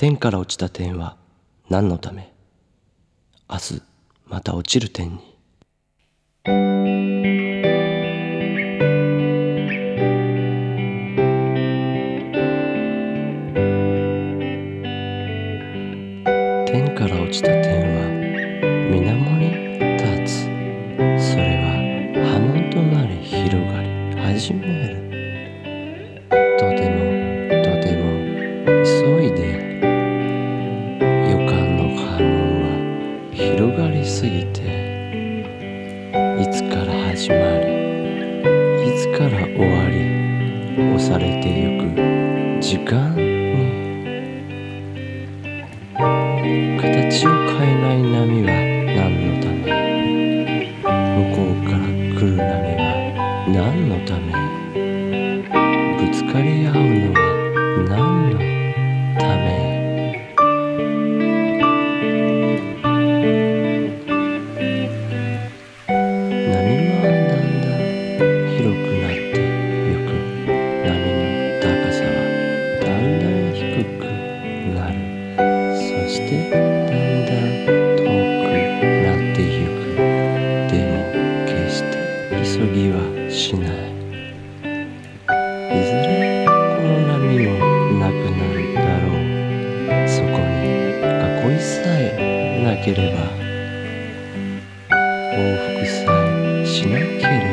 天から落ちた点は何のため？明日また落ちる点に。天から落ちた点は水面に立つ。それは波紋となり広がり始める。つから始まりいつから終わり押されてゆく時間に形を変えない波は何のため向こうから来る波は何のためしてだんだん遠くなってゆく。でも決して急ぎはしない。いずれこの波もなくなるだろう。そこに囲いさえなければ往復さえしなければ。